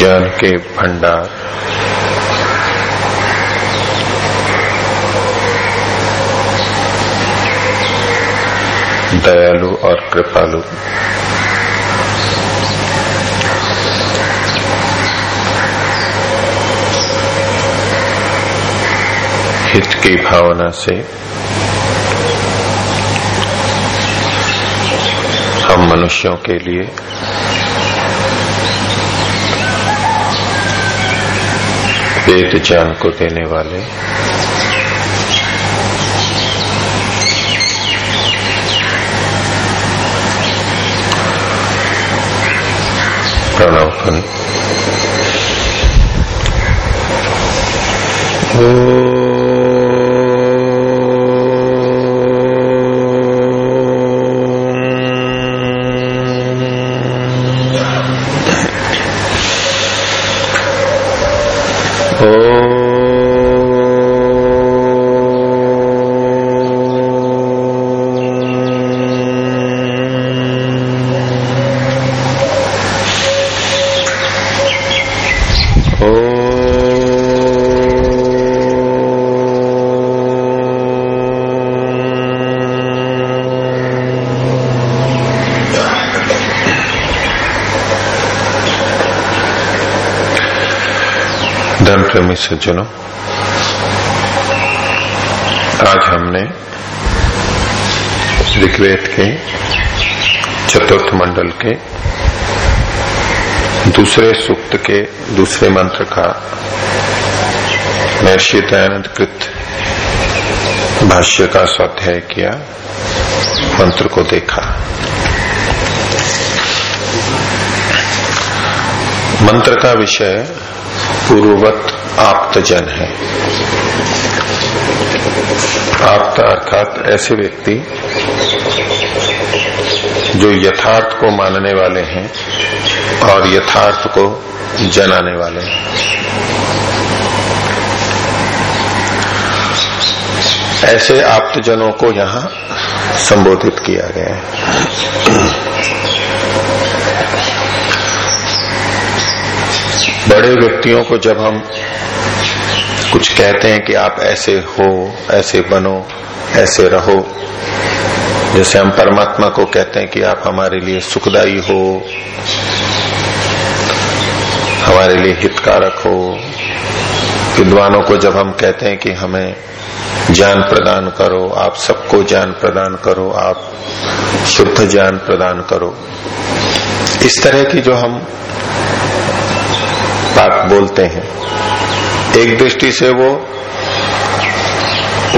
ज्ञान के भंडार। दयालु और कृपालु। हित की भावना से हम मनुष्यों के लिए वेद ज्ञान को देने वाले। प्रणव ध्वनि सज्जनों आज हमने ऋग्वेद के चतुर्थ मंडल के दूसरे सूक्त के दूसरे मंत्र का महर्षि दयानंद कृत भाष्य का स्वाध्याय किया, मंत्र को देखा। मंत्र का विषय पूर्ववत आप्तजन है। आप्त अर्थात ऐसे व्यक्ति जो यथार्थ को मानने वाले हैं और यथार्थ को जनाने वाले हैं। ऐसे आप्तजनों को यहाँ संबोधित किया गया है। बड़े व्यक्तियों को जब हम कुछ कहते हैं कि आप ऐसे हो, ऐसे बनो, ऐसे रहो। जैसे हम परमात्मा को कहते हैं कि आप हमारे लिए सुखदाई हो, हमारे लिए हितकारक हो। विद्वानों को जब हम कहते हैं कि हमें ज्ञान प्रदान करो, आप सबको ज्ञान प्रदान करो, आप शुद्ध ज्ञान प्रदान करो। इस तरह की जो हम बात बोलते हैं एक दृष्टि से वो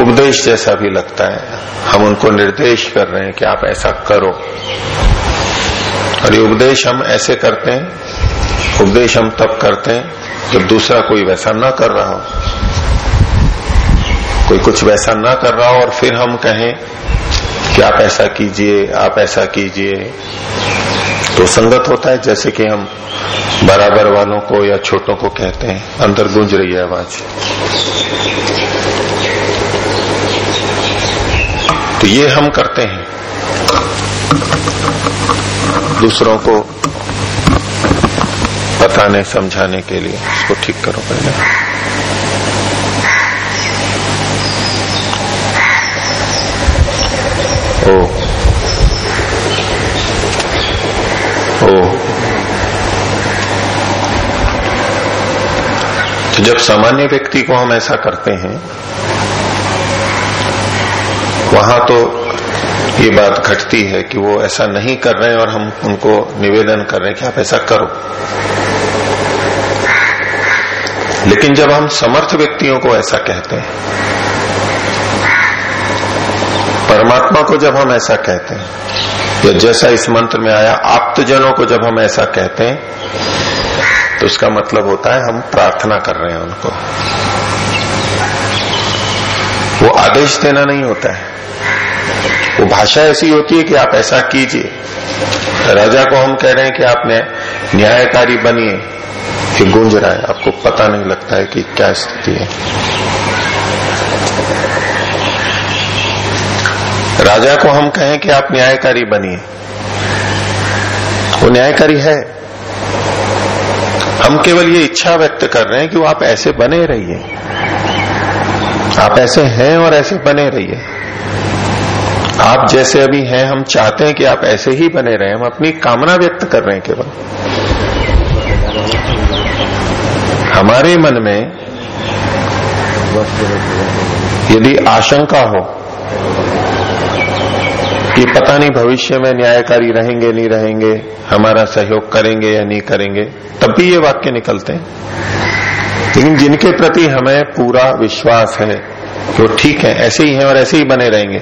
उपदेश जैसा भी लगता है। हम उनको निर्देश कर रहे हैं कि आप ऐसा करो। और ये उपदेश हम ऐसे करते हैं, उपदेश हम तब करते हैं जब दूसरा कोई वैसा ना कर रहा हो। कोई कुछ वैसा ना कर रहा हो और फिर हम कहें कि आप ऐसा कीजिए, आप ऐसा कीजिए। तो संगत होता है जैसे कि हम बराबर वालों को या छोटों को कहते हैं। अंदर गूंज रही है आवाज़। तो ये हम करते हैं। दूसरों को बताने, समझाने के लिए उसको ठीक करो पहले। ओ तो जब सामान्य व्यक्ति को हम ऐसा करते हैं, वहाँ तो ये बात घटती है कि वो ऐसा नहीं कर रहे हैं और हम उनको निवेदन कर रहे हैं कि आप ऐसा करो। लेकिन जब हम समर्थ व्यक्तियों को ऐसा कहते हैं, परमात्मा को जब हम ऐसा कहते हैं, या जैसा इस मंत्र में आया, आप्तजनों को जब हम ऐसा कहते हैं तो उसका मतलब होता है हम प्रार्थना कर रहे हैं उनको। वो आदेश देना नहीं होता है। वो भाषा ऐसी होती है कि आप ऐसा कीजिए। राजा को हम कह रहे हैं कि आपने न्यायकारी बनिए कि गूंज रहा है। आपको पता नहीं लगता है कि क्या स्थिति है। राजा को हम कहें कि आप न्यायकारी बनिए वो न्यायकारी है। हम केवल ये इच्छा व्यक्त कर रहे हैं कि वो आप ऐसे बने रहिए। आप ऐसे हैं और ऐसे बने रहिए। आप जैसे अभी हैं, हम चाहते हैं कि आप ऐसे ही बने रहे। हम अपनी कामना व्यक्त कर रहे हैं केवल। हमारे मन में यदि आशंका हो कि पता नहीं भविष्य में न्यायकारी रहेंगे, नहीं रहेंगे, हमारा सहयोग करेंगे या नहीं करेंगे, तब भी ये वाक्य निकलते हैं। लेकिन जिनके प्रति हमें पूरा विश्वास है, वो ठीक है, ऐसे ही हैं और ऐसे ही बने रहेंगे।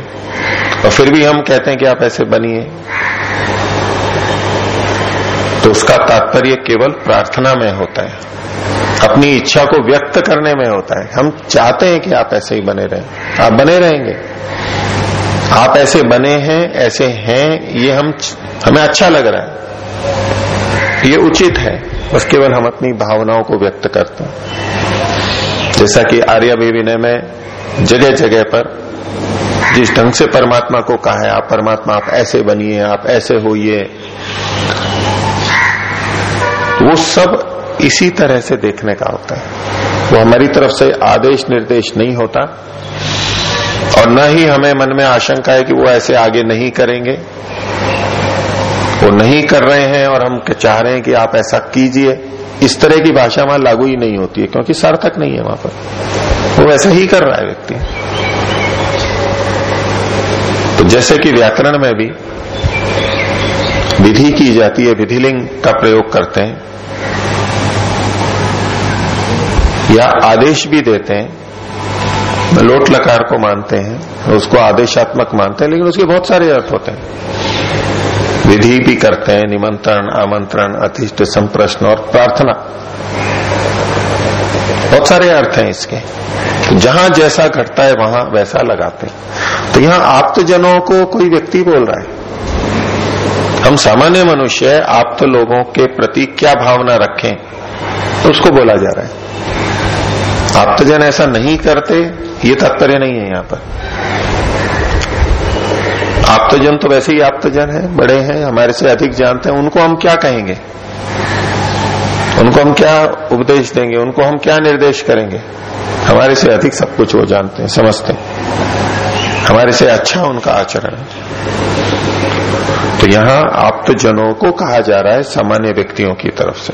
और फिर भी हम कहते हैं कि आप ऐसे बनिए। तो उसका तात्पर्य केवल प्रार्थना में होता है। अपनी इच्छा को व्यक्त करने में होता है। हम चाहते हैं कि आप ऐसे ही बने रहें। आप बने रहेंगे। आप ऐसे बने हैं, ऐसे हैं, ये हम हमें अच्छा लग रहा है। ये उचित है। बस केवल हम अपनी भावनाओं को व्यक्त करते हैं। जैसा कि आर्य विनय में जगह जगह पर जिस ढंग से परमात्मा को कहा है, आप परमात्मा, आप ऐसे बनिए, आप ऐसे होइए, वो सब इसी तरह से देखने का होता है। वो हमारी तरफ़ से आदेश निर्देश नहीं होता। और न ही हमें मन में आशंका है कि वो ऐसे आगे नहीं करेंगे। वो नहीं कर रहे हैं और हम चाह रहे हैं कि आप ऐसा कीजिए। इस तरह की भाषा वहाँ लागू ही नहीं होती है, क्योंकि सार्थक नहीं है वहाँ पर। वो ऐसा ही कर रहा है व्यक्ति। तो जैसे कि व्याकरण में भी विधि की जाती है, विधिलिंग का प्रयोग करते हैं। या आदेश भी देते हैं लोट लकार को मानते हैं, उसको आदेशात्मक मानते हैं, लेकिन उसके बहुत सारे अर्थ होते हैं। विधि भी करते हैं, निमंत्रण, आमंत्रण अतिष्ठ संप्रश्न और प्रार्थना। बहुत सारे अर्थ हैं इसके। तो जहाँ जैसा घटता है, वहाँ वैसा लगाते हैं। तो यहाँ आप्तजनों को कोई व्यक्ति बोल रहा है, हम सामान्य मनुष्य आप तो लोगों के प्रति क्या भावना रखें? तो उसको बोला जा रहा है। आप्तजन ऐसा नहीं करते, ये तात्पर्य नहीं है यहाँ पर। आप्तजन तो वैसे ही आप्तजन है, बड़े हैं, हमारे से अधिक जानते हैं, उनको हम क्या कहेंगे? उनको हम क्या उपदेश देंगे? उनको हम क्या निर्देश करेंगे? हमारे से अधिक सब कुछ वो जानते हैं, समझते हैं। हमारे से अच्छा उनका आचरण है। तो यहाँ आप्तजनों को कहा जा रहा है सामान्य व्यक्तियों की तरफ़ से।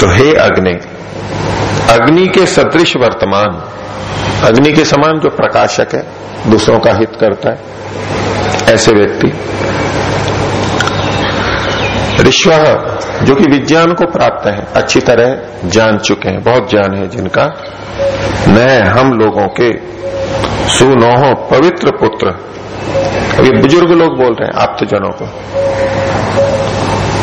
तो हे अग्नि अग्नि के सदृश वर्तमान, अग्नि के समान जो प्रकाशक है, दूसरों का हित करता है, ऐसे व्यक्ति। ऋष्व जो कि विज्ञान को प्राप्त है, अच्छी तरह जान चुके हैं, बहुत ज्ञान है जिनका। न हम लोगों के सुनोह पवित्र पुत्र। अभी बुज़ुर्ग लोग बोल रहे हैं, आप्तजनों को।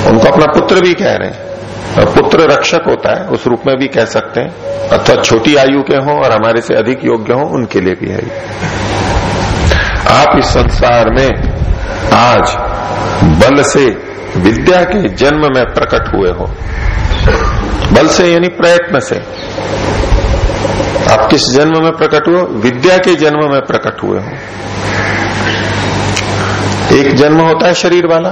उनको अपना पुत्र भी कह रहे हैं। पुत्र रक्षक होता है, उस रूप में भी कह सकते हैं। अथवा छोटी आयु के हों और हमारे से अधिक योग्य हों, उनके लिए भी है आप इस संसार में आज बल से विद्या के जन्म में प्रकट हुए हो। बल से यानी प्रयत्न से। आप किस जन्म में प्रकट हुए विद्या के जन्म में प्रकट हुए हो। एक जन्म होता है शरीर वाला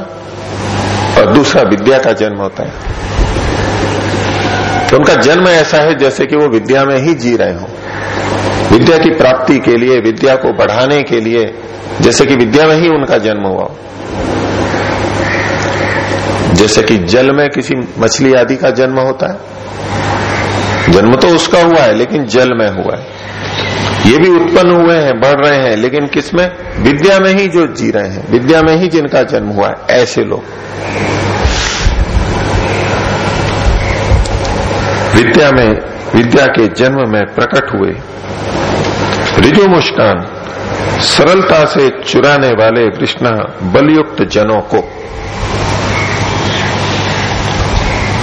और दूसरा विद्या का जन्म होता है। तो उनका जन्म ऐसा है जैसे कि वो विद्या में ही जी रहे हो। विद्या की प्राप्ति के लिए, विद्या को बढ़ाने के लिए, जैसे कि विद्या में ही उनका जन्म हुआ। जैसे कि जल में किसी मछली आदि का जन्म होता है। जन्म तो उसका हुआ है, लेकिन जल में हुआ है। ये भी उत्पन्न हुए हैं, बढ़ रहे हैं, लेकिन किसमें? विद्या में ही जो जी रहे हैं। विद्या में ही जिनका जन्म हुआ है, ऐसे लोग। विद्या में, विद्या के जन्म में प्रकट हुए। रिजु मुस्कान, सरलता से चुराने वाले कृष्णा बलयुक्त जनों को।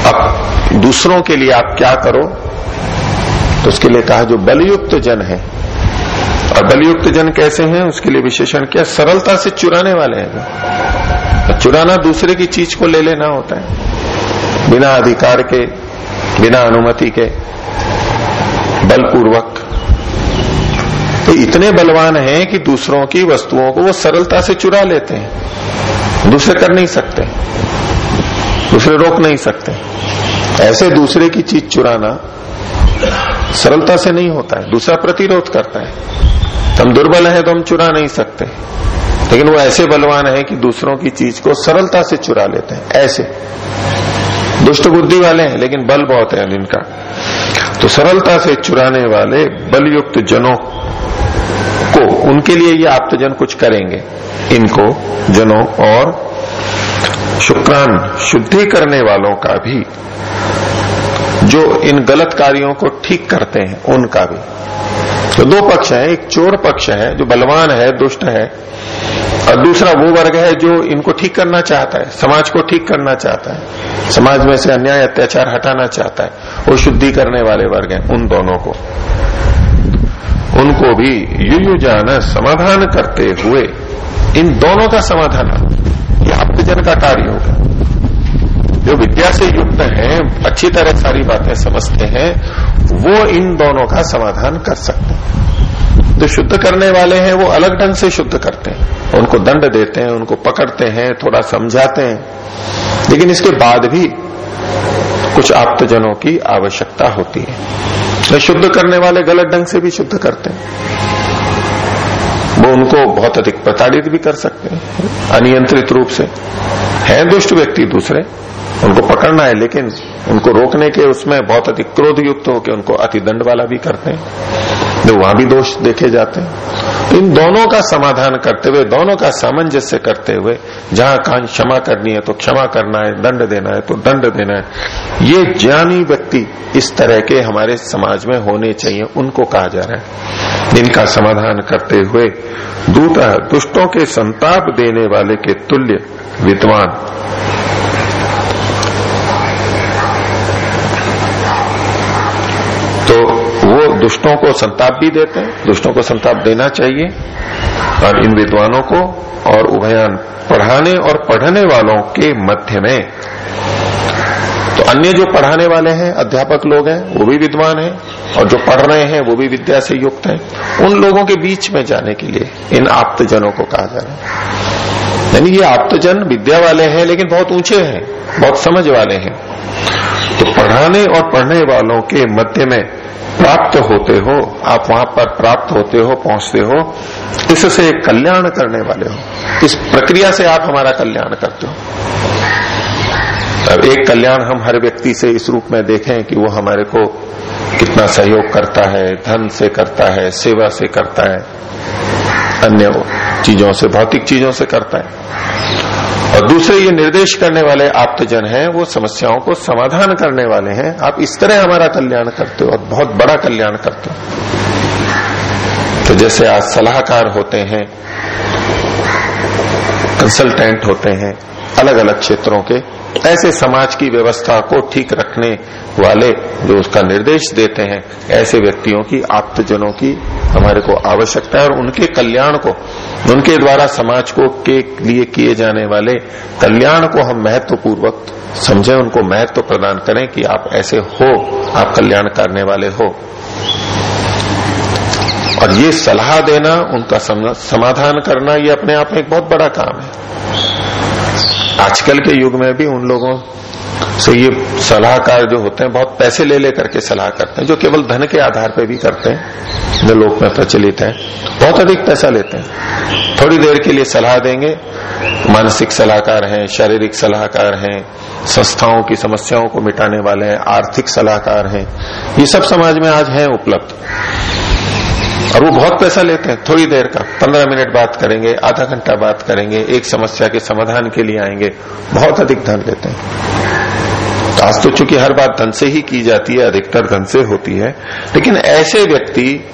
अब दूसरों के लिए आप क्या करो? तो उसके लिए कहा, जो बलयुक्त जन है। और बलयुक्त जन कैसे हैं? उसके लिए विशेषण क्या, सरलता से चुराने वाले हैं। चुराना दूसरे की चीज़ को ले लेना होता है। बिना अधिकार के बिना अनुमति के, बलपूर्वक। तो इतने बलवान हैं कि दूसरों की वस्तुओं को वो सरलता से चुरा लेते हैं। दूसरे कर नहीं सकते। दूसरे रोक नहीं सकते। ऐसे दूसरे की चीज़ चुराना सरलता से नहीं होता है। दूसरा प्रतिरोध करता है। हम दुर्बल है तो हम चुरा नहीं सकते। लेकिन वो ऐसे बलवान है कि दूसरों की चीज़ को सरलता से चुरा लेते हैं। ऐसे। दुष्ट बुद्धि वाले हैं, लेकिन बल बहुत है इनका तो सरलता से चुराने वाले बलयुक्त जनों को, उनके लिए ये आप्तजन कुछ करेंगे। इनको जनों और शुक्रान शुद्धि करने वालों का भी, जो इन गलत कार्यों को ठीक करते हैं, उनका भी। तो दो पक्ष है, एक चोर पक्ष है, जो बलवान है, दुष्ट है और दूसरा वो वर्ग है जो इनको ठीक करना चाहता है, समाज को ठीक करना चाहता है, समाज में से अन्याय, अत्याचार हटाना चाहता है, वो शुद्धि करने वाले वर्ग हैं उन दोनों को। उनको भी यु जान समाधान करते हुए, इन दोनों का समाधान ये आपजन का कार्य होगा। जो विद्या से युक्त हैं, अच्छी तरह सारी बातें समझते हैं, वो इन दोनों का समाधान कर सकते हैं। जो शुद्ध करने वाले हैं, वो अलग ढंग से शुद्ध करते हैं। उनको दंड देते हैं, उनको पकड़ते हैं, थोड़ा समझाते हैं। लेकिन इसके बाद भी कुछ आप्तजनों की आवश्यकता होती है। तो शुद्ध करने वाले गलत ढंग से भी शुद्ध करते हैं। वो उनको बहुत अधिक प्रताड़ित भी कर सकते हैं, अनियंत्रित रूप से। है दुष्ट व्यक्ति दूसरे, उनको पकड़ना है, लेकिन उनको रोकने के उसमें बहुत अधिक क्रोध युक्त होकर उनको अतिदंड वाला भी करते हैं। तो वहाँ भी दोष देखे जाते हैं। तो इन दोनों का समाधान करते हुए, दोनों का सामंजस्य करते हुए, जहाँ कहा क्षमा करनी है तो क्षमा करना है, दंड देना है तो दंड देना है। ये ज्ञानी व्यक्ति इस तरह के हमारे समाज में होने चाहिए, उनको कहा जा रहा है। इनका समाधान करते हुए दूत, दुष्टों के संताप देने वाले के तुल्य, विद्वान। दुष्टों को संताप भी देते हैं, दुष्टों को संताप देना चाहिए, और इन विद्वानों को और उभयान पढ़ाने और पढ़ने वालों के मध्य में। तो अन्य जो पढ़ाने वाले हैं, अध्यापक लोग हैं, वो भी विद्वान हैं, और जो पढ़ रहे हैं, वो भी विद्या से युक्त हैं। उन लोगों के बीच में जाने के लिए, इन आप्तजनों को कहा जा रहा है। यानी ये आप्तजन विद्या वाले हैं, लेकिन बहुत ऊँचे हैं, बहुत समझ वाले हैं। तो पढ़ाने और पढ़ने वालों के मध्य में प्राप्त होते हो, आप वहाँ पर प्राप्त होते हो, पहुँचते हो इससे कल्याण करने वाले हो। इस प्रक्रिया से आप हमारा कल्याण करते हो। अब एक कल्याण हम हर व्यक्ति से इस रूप में देखें कि वो हमारे को कितना सहयोग करता है, धन से करता है, सेवा से करता है, अन्य चीज़ों से, भौतिक चीज़ों से करता है। और दूसरे ये निर्देश करने वाले आप्तजन हैं, वो समस्याओं को समाधान करने वाले हैं। आप इस तरह हमारा कल्याण करते हो और बहुत बड़ा कल्याण करते हो। तो जैसे आज सलाहकार होते हैं कंसल्टेंट होते हैं अलग अलग क्षेत्रों के, ऐसे समाज की व्यवस्था को ठीक रखने वाले जो उसका निर्देश देते हैं, ऐसे व्यक्तियों की, आप्तजनों की हमारे को आवश्यकता है और उनके कल्याण को, उनके द्वारा समाज को के लिए किए जाने वाले कल्याण को हम महत्वपूर्वक समझें, उनको महत्व प्रदान करें कि आप ऐसे हो, आप कल्याण करने वाले हो। और ये सलाह देना, उनका समाधान करना, ये अपने आप में एक बहुत बड़ा काम है। आजकल के युग में भी उन लोगों से ये सलाहकार जो होते हैं, बहुत पैसे ले लेकर के सलाह करते हैं, जो केवल धन के आधार पर भी करते हैं, जो लोक में प्रचलित है, बहुत अधिक पैसा लेते हैं। थोड़ी देर के लिए सलाह देंगे। मानसिक सलाहकार हैं, शारीरिक सलाहकार हैं, संस्थाओं की समस्याओं को मिटाने वाले हैं, आर्थिक सलाहकार हैं। ये सब समाज में आज हैं उपलब्ध। और वो बहुत पैसा लेते हैं, थोड़ी देर का। पंद्रह मिनट बात करेंगे, आधा घंटा बात करेंगे, एक समस्या के समाधान के लिए आएँगे, बहुत अधिक धन लेते हैं। आज तो चूँकि हर बात धन से ही की जाती है, अधिकतर धन से होती है, लेकिन ऐसे व्यक्ति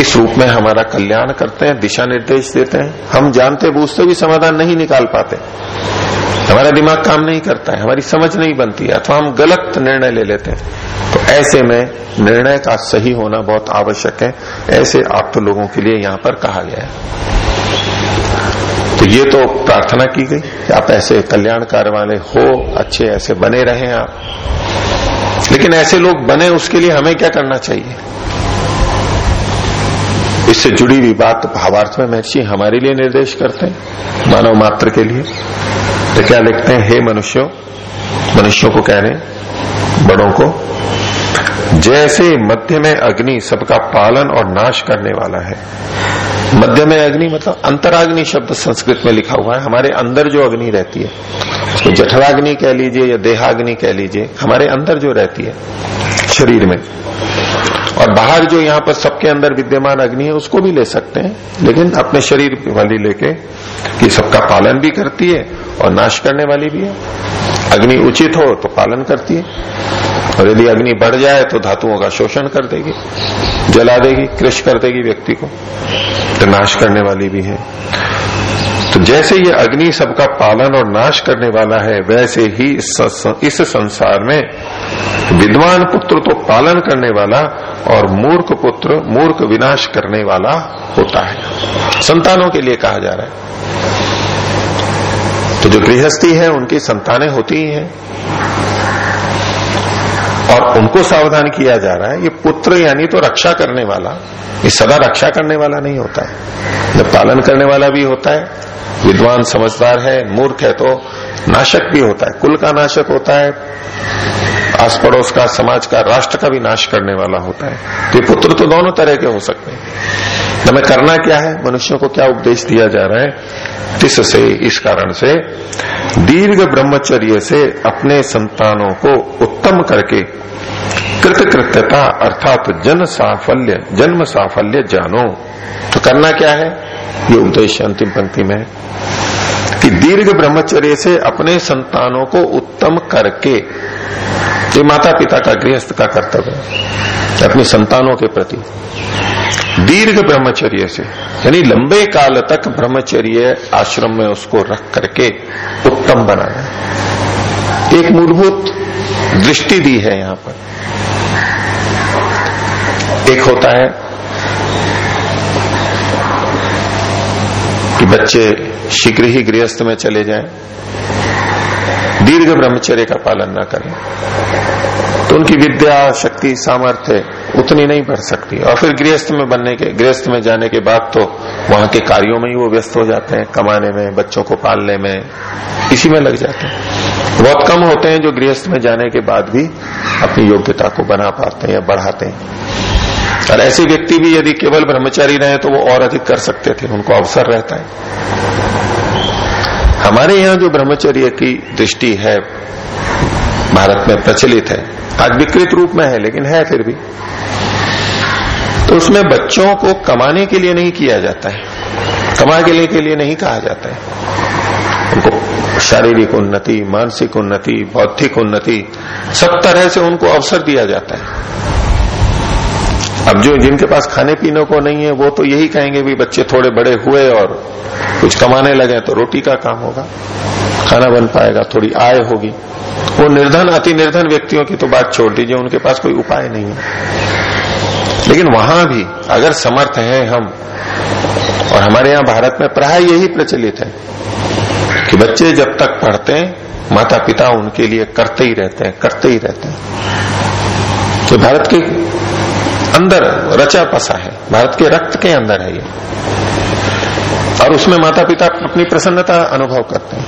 इस रूप में हमारा कल्याण करते हैं, दिशा निर्देश देते हैं। हम जानते बूझते भी समाधान नहीं निकाल पाते। हमारा दिमाग काम नहीं करता है, हमारी समझ नहीं बनती है, अथवा हम गलत निर्णय ले लेते हैं। तो ऐसे में निर्णय का सही होना बहुत आवश्यक है। ऐसे आप तो लोगों के लिए यहाँ पर कहा गया है। तो ये तो प्रार्थना की गई आप ऐसे कल्याणकार वाले हो, अच्छे ऐसे बने रहे आप। लेकिन ऐसे लोग बने उसके लिए हमें क्या करना चाहिए? इससे जुड़ी हुई बात भावार्थ में महर्षि हमारे लिए निर्देश करते हैं, मानव मात्र के लिए। तो क्या लिखते हैं? हे मनुष्यों मनुष्यों को कह रहे बड़ों को, जैसे मध्य में अग्नि सबका पालन और नाश करने वाला है मध्य में अग्नि मतलब अंतराग्नि शब्द संस्कृत में लिखा हुआ है। हमारे अंदर जो अग्नि रहती है उसको जठराग्नि कह लीजिए या देहाग्नि कह लीजिए, हमारे अंदर जो रहती है, शरीर में। और बाहर जो यहाँ पर सबके अंदर विद्यमान अग्नि है, उसको भी ले सकते हैं, लेकिन अपने शरीर वाली लेके कि सबका पालन भी करती है और नाश करने वाली भी है। अग्नि उचित हो तो पालन करती है। और यदि अग्नि बढ़ जाए तो धातुओं का शोषण कर देगी, जला देगी, कृष कर देगी व्यक्ति को। तो नाश करने वाली भी है। तो जैसे ये अग्नि सबका पालन और नाश करने वाला है, वैसे ही इस संसार में विद्वान पुत्र तो पालन करने वाला और मूर्ख पुत्र, मूर्ख विनाश करने वाला होता है। संतानों के लिए कहा जा रहा है। तो जो गृहस्थी है, उनकी संतानें होती ही हैं। और उनको सावधान किया जा रहा है, ये पुत्र यानी तो रक्षा करने वाला, ये सदा रक्षा करने वाला नहीं होता है। जब पालन करने वाला भी होता है, विद्वान समझदार है, मूर्ख है तो नाशक भी होता है, कुल का नाशक होता है आस पड़ोस का, समाज का, राष्ट्र का भी नाश करने वाला होता है। तो ये पुत्र तो दोनों तरह के हो सकते हैं। हमें करना क्या है? मनुष्यों को क्या उपदेश दिया जा रहा है? तिस से, इस कारण से दीर्घ ब्रह्मचर्य से अपने संतानों को उत्तम करके कृतकृत्यता अर्थात जन साफल्य, जन्म साफल्य जानो। तो करना क्या है? ये उपदेश अंतिम पंक्ति में कि दीर्घ ब्रह्मचर्य से अपने संतानों को उत्तम करके, ये माता पिता का गृहस्थ का कर्तव्य है, अपनी संतानों के प्रति। दीर्घ ब्रह्मचर्य से, यानी लंबे काल तक ब्रह्मचर्य आश्रम में उसको रख करके उत्तम बनाना एक मूलभूत दृष्टि दी है यहाँ पर। एक होता है कि बच्चे शीघ्र ही गृहस्थ में चले जाएँ, दीर्घ ब्रह्मचर्य का पालन न करें। तो उनकी विद्या, शक्ति, सामर्थ्य उतनी नहीं बढ़ सकती। और फिर गृहस्थ में बनने के, गृहस्थ में जाने के बाद तो वहाँ के कार्यों में ही वो व्यस्त हो जाते हैं, कमाने में, बच्चों को पालने में, इसी में लग जाते हैं। बहुत कम होते हैं जो गृहस्थ में जाने के बाद भी अपनी योग्यता को बना पाते हैं या बढ़ाते हैं। और ऐसे व्यक्ति भी यदि केवल ब्रह्मचारी रहे तो वो और अधिक कर सकते थे, उनको अवसर रहता है। हमारे यहाँ जो ब्रह्मचर्य की दृष्टि है भारत में प्रचलित है। आज विकृत रूप में है, लेकिन है फिर भी। तो उसमें बच्चों को कमाने के लिए नहीं किया जाता है। कमा के लिए के लिए नहीं कहा जाता है। उनको शारीरिक उन्नति, मानसिक उन्नति, बौद्धिक उन्नति, सब तरह से उनको अवसर दिया जाता है। अब जो जिनके पास खाने पीने को नहीं है, वो तो यही कहेंगे भी बच्चे थोड़े बड़े हुए और कुछ कमाने लगे तो रोटी का काम होगा। खाना बन पाएगा, थोड़ी आय होगी। वो निर्धन अति निर्धन व्यक्तियों की तो बात छोड़ दीजिए, उनके पास कोई उपाय नहीं है। लेकिन वहाँ भी अगर समर्थ हैं हम, और हमारे यहाँ भारत में प्राय यही प्रचलित है, कि बच्चे जब तक पढ़ते हैं माता पिता उनके लिए करते ही रहते हैं, करते ही रहते हैं। तो भारत के अंदर रचा पसा है, भारत के रक्त के अंदर है ये। और उसमें माता पिता अपनी प्रसन्नता अनुभव करते हैं।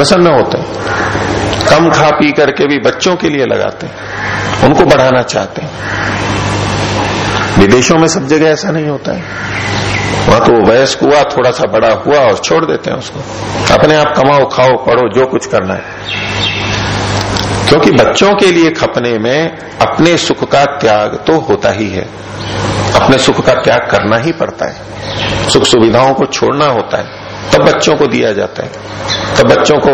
प्रसन्न होते हैं। कम खा पी करके भी बच्चों के लिए लगाते हैं। उनको बढ़ाना चाहते हैं। विदेशों में सब जगह ऐसा नहीं होता है। वहाँ तो वयस्क हुआ थोड़ा सा बड़ा हुआ और छोड़ देते हैं उसको। अपने आप कमाओ, खाओ, पढ़ो, जो कुछ करना है। क्योंकि बच्चों के लिए खपने में अपने सुख का त्याग तो होता ही है। अपने सुख का त्याग करना ही पड़ता है। सुख सुविधाओं को छोड़ना होता है। तब बच्चों को दिया जाता है। तब बच्चों को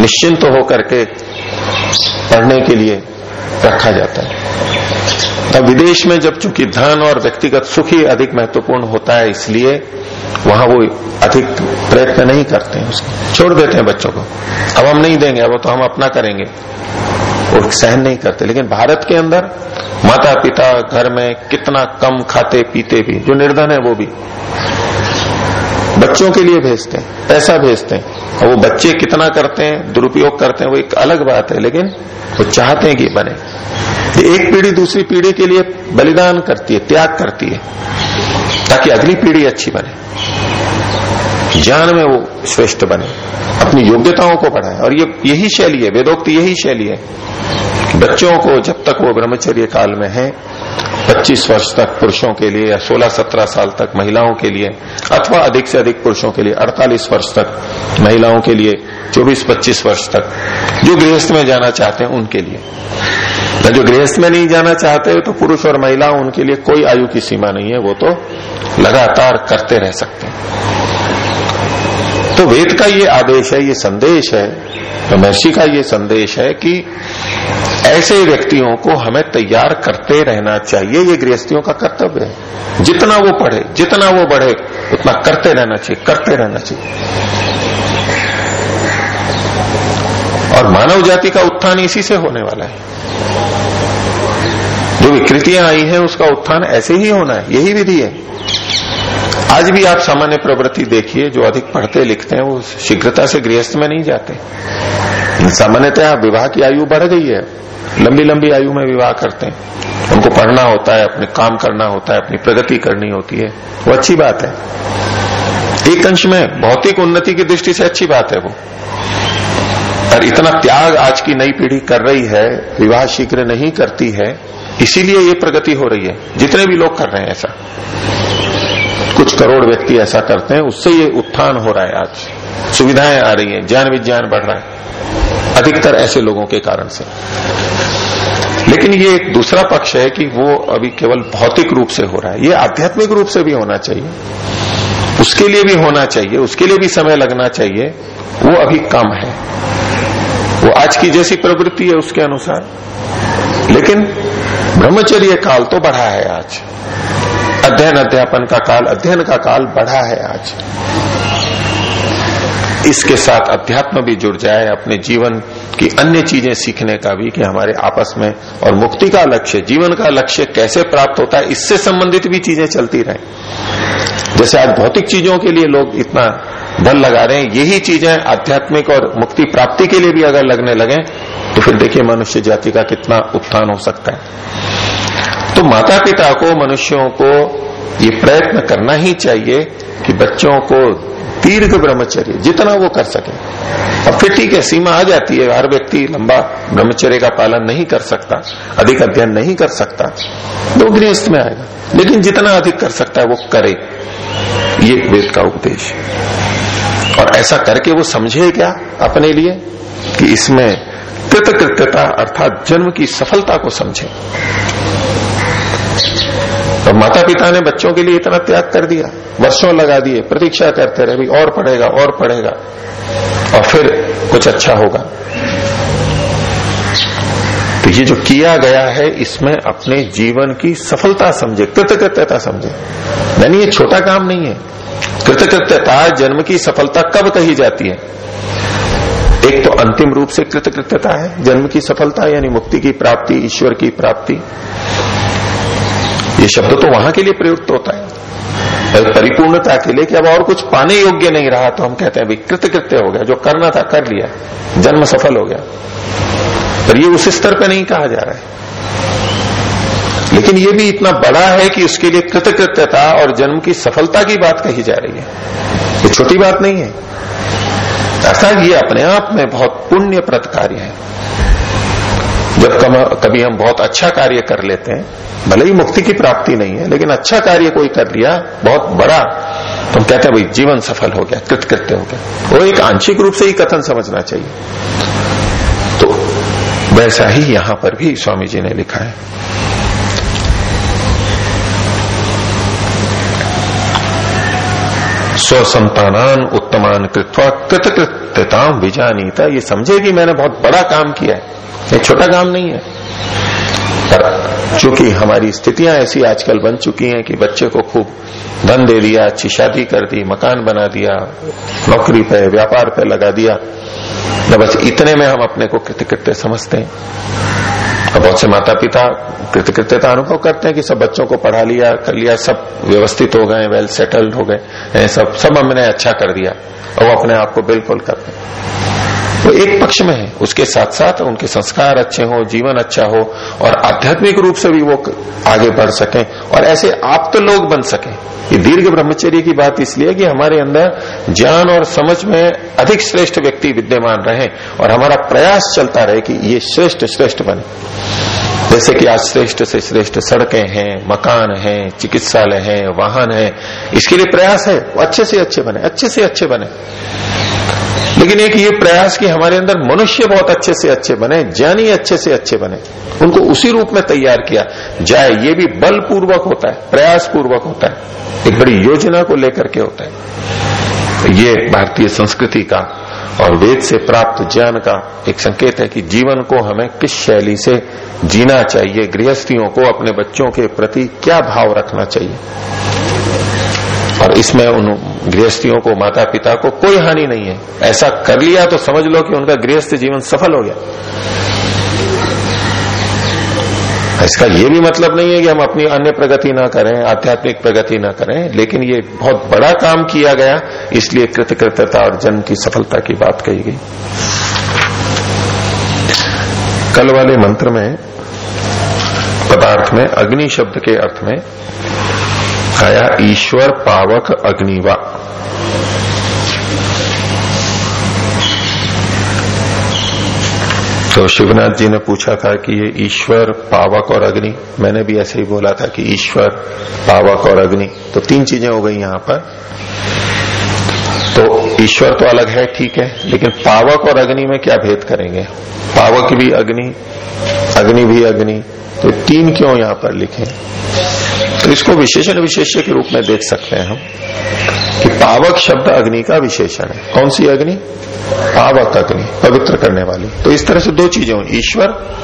निश्चिंत तो होकर के पढ़ने के लिए रखा जाता है। तब विदेश में जब चूँकि धन और व्यक्तिगत सुख ही अधिक महत्वपूर्ण होता है, इसलिए वहाँ वो अधिक प्रयत्न नहीं करते हैं उसको। छोड़ देते हैं बच्चों को। अब हम नहीं देंगे, अब तो हम अपना करेंगे। वो सहन नहीं करते। लेकिन भारत के अंदर माता पिता घर में कितना कम खाते पीते भी, जो निर्धन है वो भी बच्चों के लिए भेजते हैं, पैसा भेजते हैं। और वो बच्चे कितना करते हैं, दुरुपयोग करते हैं, वो एक अलग बात है, लेकिन वो चाहते हैं कि बने। एक पीढ़ी दूसरी पीढ़ी के लिए बलिदान करती है, त्याग करती है, ताकि अगली पीढ़ी अच्छी बने। ज्ञान में वो श्रेष्ठ बने, अपनी योग्यताओं को बढ़ाए। और ये, यही शैली है, वेदोक्त यही शैली है। बच्चों को जब तक वो ब्रह्मचर्य काल में है 25 वर्ष तक पुरुषों के लिए या 16-17 साल तक महिलाओं के लिए, अथवा अधिक से अधिक पुरुषों के लिए 48 वर्ष तक महिलाओं के लिए 24-25 वर्ष तक, जो गृहस्थ में जाना चाहते हैं उनके लिए। जो गृहस्थ में नहीं जाना चाहते तो पुरुष और महिला उनके लिए कोई आयु की सीमा नहीं है, वो तो लगातार करते रह सकते हैं। तो वेद का ये आदेश है, ये संदेश है तो महर्षि का ये संदेश है कि ऐसे व्यक्तियों को हमें तैयार करते रहना चाहिए, ये गृहस्थियों का कर्तव्य है। जितना वो पढ़े, जितना वो बढ़े, उतना करते रहना चाहिए, करते रहना चाहिए। और मानव जाति का उत्थान इसी से होने वाला है। जो विकृतियाँ आई हैं, उसका उत्थान ऐसे ही होना है, यही विधि है। आज भी आप सामान्य प्रवृत्ति देखिए, जो अधिक पढ़ते लिखते हैं, वो शीघ्रता से गृहस्थ में नहीं जाते। सामान्यतः विवाह की आयु बढ़ गई है। लंबी लंबी आयु में विवाह करते हैं। उनको पढ़ना होता है, अपने काम करना होता है, अपनी प्रगति करनी होती है। वो अच्छी बात है। एक अंश में भौतिक उन्नति की दृष्टि से अच्छी बात है वो। और इतना त्याग आज की नई पीढ़ी कर रही है, विवाह शीघ्र नहीं करती है, इसीलिए ये प्रगति हो रही है। जितने भी लोग कर रहे हैं ऐसा। कुछ करोड़ व्यक्ति ऐसा करते हैं, उससे ये उत्थान हो रहा है आज। सुविधाएँ आ रही है ज्ञान विज्ञान बढ़ रहा है। अधिकतर ऐसे लोगों के कारण से। लेकिन ये एक दूसरा पक्ष है कि वो अभी केवल भौतिक रूप से हो रहा है। ये आध्यात्मिक रूप से भी होना चाहिए। उसके लिए भी होना चाहिए, उसके लिए भी समय लगना चाहिए। वो अभी कम है। वो आज की जैसी प्रवृत्ति है उसके अनुसार। लेकिन ब्रह्मचर्य काल तो बढ़ा है आज। अध्ययन, अध्यापन का काल, अध्ययन का काल बढ़ा है आज। इसके साथ अध्यात्म भी जुड़ जाए, अपने जीवन की अन्य चीज़ें सीखने का भी कि हमारे आपस में और मुक्ति का लक्ष्य, जीवन का लक्ष्य कैसे प्राप्त होता है, इससे संबंधित भी चीज़ें चलती रहे। जैसे आज भौतिक चीज़ों के लिए लोग इतना बल लगा रहे हैं, यही चीज़ें आध्यात्मिक और मुक्ति प्राप्ति के लिए भी अगर लगने लगे तो फिर देखिए मनुष्य जाति का कितना उत्थान हो सकता है। तो माता पिता को, मनुष्यों को ये प्रयत्न करना ही चाहिए कि बच्चों को दीर्घ ब्रह्मचर्य, जितना वो कर सके। अब फिर ठीक है, सीमा आ जाती है। हर व्यक्ति लंबा ब्रह्मचर्य का पालन नहीं कर सकता, अधिक अध्ययन नहीं कर सकता तो गृहस्थ में आएगा। लेकिन जितना अधिक कर सकता है, वो करे। ये वेद का उपदेश और ऐसा करके वो समझे क्या अपने लिए? कि इसमें कृतकृत्यता अर्थात जन्म की सफलता को समझे। और माता पिता ने बच्चों के लिए इतना त्याग कर दिया, वर्षों लगा दिए, प्रतीक्षा करते रहे भी और पढ़ेगा और पढ़ेगा, और फिर कुछ अच्छा होगा। तो ये जो किया गया है, इसमें अपने जीवन की सफलता समझे कृतकृत्यता समझे। यानी ये छोटा काम नहीं है। कृतकृत्यता जन्म की सफलता कब कही जाती है? एक तो अंतिम रूप से कृतकृत्यता है, जन्म की सफलता, यानी मुक्ति की प्राप्ति, ईश्वर की प्राप्ति। ये शब्द तो वहाँ के लिए प्रयुक्त होता है। परिपूर्णता के लिए कि अब और कुछ पाने योग्य नहीं रहा तो हम कहते हैं, भाई कृत्य कृत्य हो गया, जो करना था कर लिया, जन्म सफल हो गया। पर ये उस स्तर पर नहीं कहा जा रहा है। लेकिन ये भी इतना बड़ा है कि उसके लिए कृतकृत्यता और जन्म की सफलता की बात कही जा रही है। ये छोटी बात नहीं है। अर्थात ये अपने आप में बहुत पुण्यप्रद कार्य है। जब कभी हम बहुत अच्छा कार्य कर लेते हैं भले ही मुक्ति की प्राप्ति नहीं है, लेकिन अच्छा कार्य कोई कर लिया, बहुत बड़ा तो हम कहते हैं, भाई, जीवन सफल हो गया, कृतकृत्य हो गया। वो एक आंशिक रूप से ही कथन समझना चाहिए। तो वैसा ही यहाँ पर भी स्वामी जी ने लिखा है। स्वसंतान उत्तमान कृत्वा कृतकृत्यता विजानीता। ये समझे कि मैंने बहुत बड़ा काम किया है, ये छोटा काम नहीं है। पर चूँकि हमारी स्थितियाँ ऐसी आजकल बन चुकी हैं कि बच्चे को खूब धन दे दिया, अच्छी शादी कर दी, मकान बना दिया, नौकरी पे, व्यापार पे लगा दिया। न बस इतने में हम अपने को कृतकृत्य समझते हैं। और बहुत से माता पिता कृतकृत्यता अनुभव करते हैं कि सब बच्चों को पढ़ा लिया, कर लिया, सब व्यवस्थित हो गए वेल सेटल्ड हो गए सब सब हमने अच्छा कर दिया। और वो अपने आप को बिल्कुल करते हैं। वो एक पक्ष में है। उसके साथ साथ उनके संस्कार अच्छे हो, जीवन अच्छा हो और आध्यात्मिक रूप से भी वो आगे बढ़ सके और ऐसे आप तो लोग बन सके। ये दीर्घ ब्रह्मचर्य की बात इसलिए कि हमारे अंदर ज्ञान और समझ में अधिक श्रेष्ठ व्यक्ति विद्यमान रहे और हमारा प्रयास चलता रहे कि ये श्रेष्ठ श्रेष्ठ बने। जैसे कि आज श्रेष्ठ से श्रेष्ठ सड़कें हैं, मकान हैं, चिकित्सालय हैं, वाहन है, इसके लिए प्रयास है। अच्छे से अच्छे बने, अच्छे से अच्छे बने। लेकिन एक ये प्रयास कि हमारे अंदर मनुष्य बहुत अच्छे से अच्छे बने, ज्ञानी अच्छे से अच्छे बने। उनको उसी रूप में तैयार किया। जाए, ये भी बलपूर्वक होता है प्रयास पूर्वक होता है। एक बड़ी योजना को लेकर के होता है। ये भारतीय संस्कृति का और वेद से प्राप्त ज्ञान का एक संकेत है कि जीवन को हमें किस शैली से जीना चाहिए, गृहस्थियों को, अपने बच्चों के प्रति क्या भाव रखना चाहिए। और इसमें उन गृहस्थियों को माता पिता को कोई हानि नहीं है। ऐसा कर लिया तो समझ लो कि उनका गृहस्थ जीवन सफल हो गया। इसका ये भी मतलब नहीं है कि हम अपनी अन्य प्रगति ना करें, आध्यात्मिक प्रगति ना करें, लेकिन ये बहुत बड़ा काम किया गया, इसलिए कृतकृत्यता और जन्म की सफलता की बात कही गई। कल वाले मंत्र में, पदार्थ में, अग्नि शब्द के अर्थ में आया ईश्वर पावक अग्निवा। तो शिवनाथ जी ने पूछा था कि ये ईश्वर, पावक और अग्नि। मैंने भी ऐसे ही बोला था कि ईश्वर, पावक और अग्नि। तो तीन चीज़ें हो गई यहाँ पर। तो ईश्वर तो अलग है, ठीक है, लेकिन पावक और अग्नि में क्या भेद करेंगे? पावक भी अग्नि अग्नि भी अग्नि। तो तीन क्यों यहाँ पर लिखे? तो इसको विशेषण विशेष्य के रूप में देख सकते हैं हम। कि पावक शब्द अग्नि का विशेषण है। कौन सी अग्नि? पावक अग्नि, पवित्र करने वाली। तो इस तरह से दो चीज़ें हुई। ईश्वर,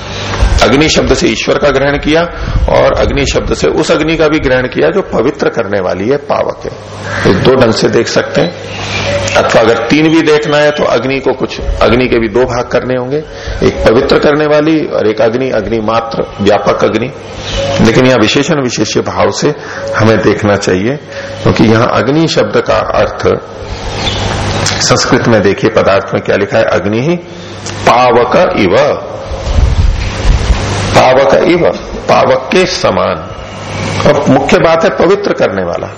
अग्नि शब्द से ईश्वर का ग्रहण किया और अग्नि शब्द से उस अग्नि का भी ग्रहण किया जो पवित्र करने वाली है, पावक है। तो दो ढंग से देख सकते हैं। अथवा अगर तीन भी देखना है तो अग्नि को कुछ, अग्नि के भी दो भाग करने होंगे। एक पवित्र करने वाली और एक अग्नि अग्नि मात्र, व्यापक अग्नि। लेकिन यहाँ विशेषण विशेष भाव से हमें देखना चाहिए, क्योंकि यहाँ अग्नि शब्द का अर्थ संस्कृत में देखिए, पदार्थ में क्या लिखा है? अग्नि ही पावक इव। पावक इव, पावक के समान। और मुख्य बात है पवित्र करने वाला।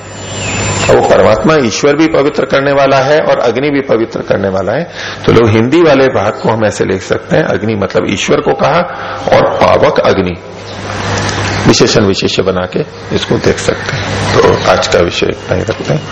वो परमात्मा ईश्वर भी पवित्र करने वाला है और अग्नि भी पवित्र करने वाला है। तो लोग हिंदी वाले भाग को हम ऐसे लिख सकते हैं, अग्नि मतलब ईश्वर को कहा और पावक अग्नि। विशेषण विशेष बना के इसको देख सकते हैं। तो आज का विषय इतना ही रखते हैं।